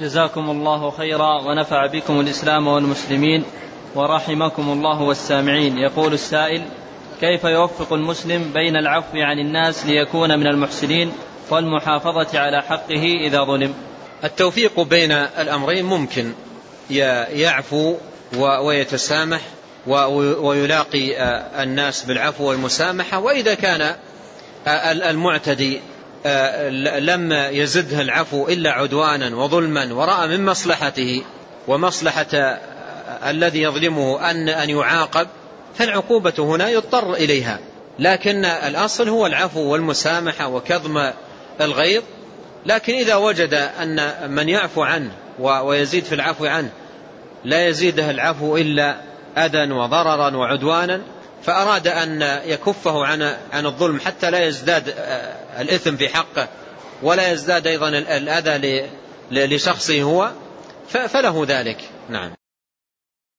جزاكم الله خيرا ونفع بكم الإسلام والمسلمين ورحمكم الله والسامعين. يقول السائل كيف يوفق المسلم بين العفو عن الناس ليكون من المحسنين والمحافظة على حقه إذا ظلم؟ التوفيق بين الأمرين ممكن. يعفو ويتسامح ويلاقي الناس بالعفو والمسامحة. وإذا كان المعتدي لم يزده العفو إلا عدوانا وظلما ورأى من مصلحته ومصلحة الذي يظلمه أن أن يعاقب فالعقوبة هنا يضطر إليها. لكن الأصل هو العفو والمسامحة وكظم الغيظ. لكن إذا وجد أن من يعفو عنه ويزيد في العفو عنه لا يزيده العفو إلا أذى وضررا وعدوانا فأراد أن يكفه عن عن الظلم حتى لا يزداد الإثم في حقه ولا يزداد أيضا الأذى لشخصه هو فله ذلك. نعم.